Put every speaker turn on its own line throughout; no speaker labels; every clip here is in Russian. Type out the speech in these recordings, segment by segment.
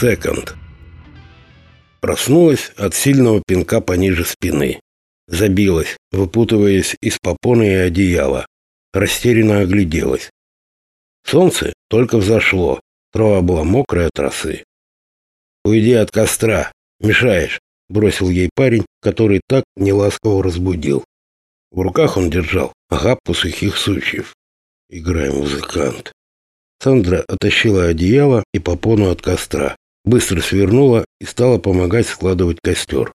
Секонд. Проснулась от сильного пинка пониже спины. Забилась, выпутываясь из попоны и одеяла. Растерянно огляделась. Солнце только взошло, трава была мокрая от росы. «Уйди от костра, мешаешь», — бросил ей парень, который так неласково разбудил. В руках он держал охапку сухих сучьев. «Играем, музыкант». Сандра оттащила одеяло и попону от костра, быстро свернула и стала помогать складывать костер.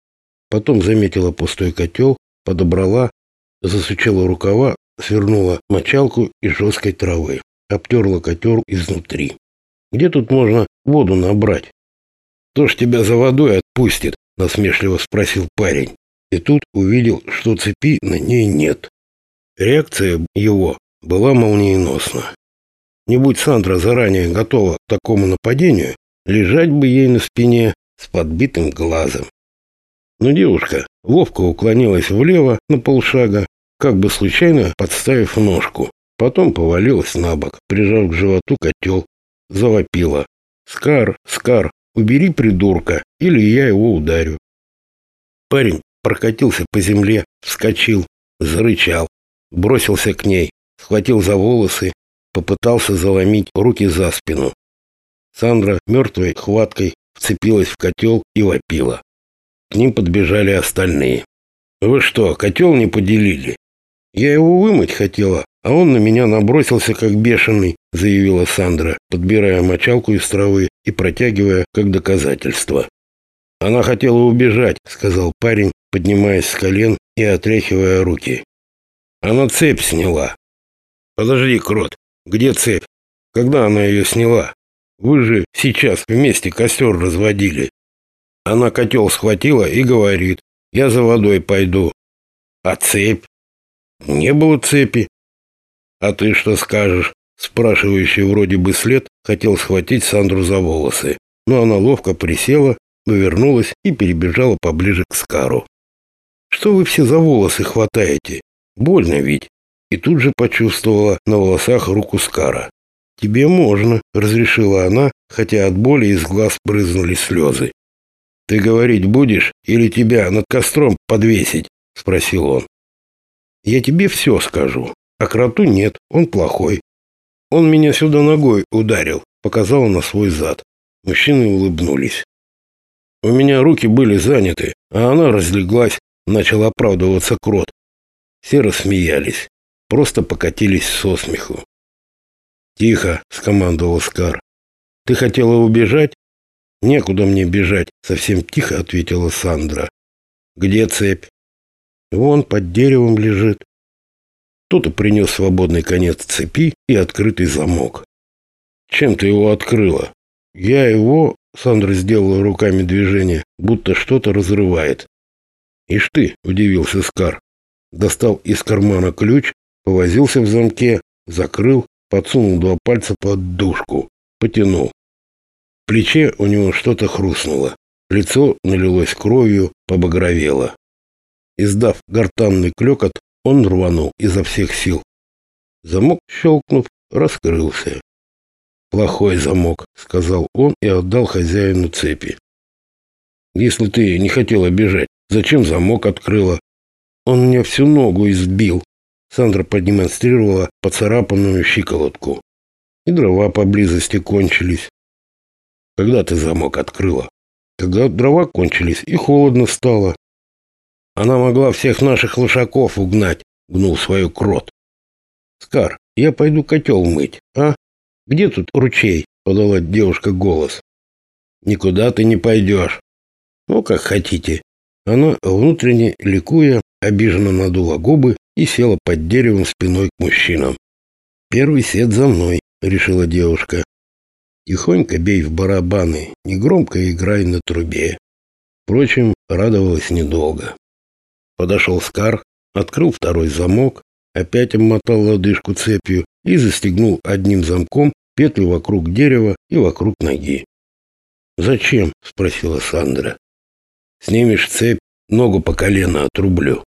Потом заметила пустой котел, подобрала, засучила рукава, свернула мочалку из жесткой травы, обтерла котел изнутри. Где тут можно воду набрать? Кто ж тебя за водой отпустит? Насмешливо спросил парень. И тут увидел, что цепи на ней нет. Реакция его была молниеносна. Не будь Сандра заранее готова к такому нападению, лежать бы ей на спине с подбитым глазом. Но девушка ловко уклонилась влево на полшага, как бы случайно подставив ножку. Потом повалилась на бок, прижав к животу котел. Завопила. «Скар, Скар, убери придурка, или я его ударю». Парень прокатился по земле, вскочил, зарычал, бросился к ней, схватил за волосы, попытался заломить руки за спину. Сандра мертвой хваткой вцепилась в котел и вопила. К ним подбежали остальные. «Вы что, котел не поделили?» «Я его вымыть хотела, а он на меня набросился как бешеный», заявила Сандра, подбирая мочалку из травы и протягивая как доказательство. «Она хотела убежать», — сказал парень, поднимаясь с колен и отряхивая руки. «Она цепь сняла». «Подожди, Крот, где цепь? Когда она ее сняла? Вы же сейчас вместе костер разводили». Она котел схватила и говорит, «Я за водой пойду». «А цепь?» «Не было цепи». «А ты что скажешь?» Спрашивающий вроде бы след хотел схватить Сандру за волосы, но она ловко присела, повернулась и перебежала поближе к Скару. «Что вы все за волосы хватаете? Больно ведь!» И тут же почувствовала на волосах руку Скара. «Тебе можно», — разрешила она, хотя от боли из глаз брызнули слезы. «Ты говорить будешь или тебя над костром подвесить?» — спросил он. «Я тебе все скажу, а кроту нет, он плохой. Он меня сюда ногой ударил, показал на свой зад. Мужчины улыбнулись. У меня руки были заняты, а она разлеглась, начал оправдываться крот. Все рассмеялись, просто покатились со смеху. «Тихо!» — скомандовал Скар. «Ты хотела убежать?» «Некуда мне бежать», — совсем тихо ответила Сандра. «Где цепь?» «Вон под деревом лежит». Кто-то принес свободный конец цепи и открытый замок. «Чем ты его открыла?» «Я его...» — Сандра сделала руками движение, будто что-то разрывает. «Ишь ты!» — удивился Скар. Достал из кармана ключ, повозился в замке, закрыл, подсунул два пальца под дужку, потянул. В плече у него что-то хрустнуло. Лицо налилось кровью, побагровело. Издав гортанный клёкот, он рванул изо всех сил. Замок, щелкнув, раскрылся. «Плохой замок», — сказал он и отдал хозяину цепи. «Если ты не хотела бежать, зачем замок открыла?» «Он мне всю ногу избил», — Сандра продемонстрировала поцарапанную щиколотку. «И дрова поблизости кончились». «Когда ты замок открыла?» «Когда дрова кончились и холодно стало». Она могла всех наших лошаков угнать, гнул свою крот. Скар, я пойду котел мыть, а? Где тут ручей? Подала девушка голос. Никуда ты не пойдешь. Ну, как хотите. Она, внутренне ликуя, обиженно надула губы и села под деревом спиной к мужчинам. «Первый сет за мной», — решила девушка. «Тихонько бей в барабаны, негромко играй на трубе». Впрочем, радовалась недолго. Подошел Скар, открыл второй замок, опять обмотал лодыжку цепью и застегнул одним замком петлю вокруг дерева и вокруг ноги. «Зачем?» — спросила Сандра. «Снимешь цепь, ногу по колено отрублю».